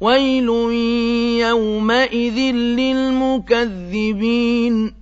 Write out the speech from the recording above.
ويل يومئذ للمكذبين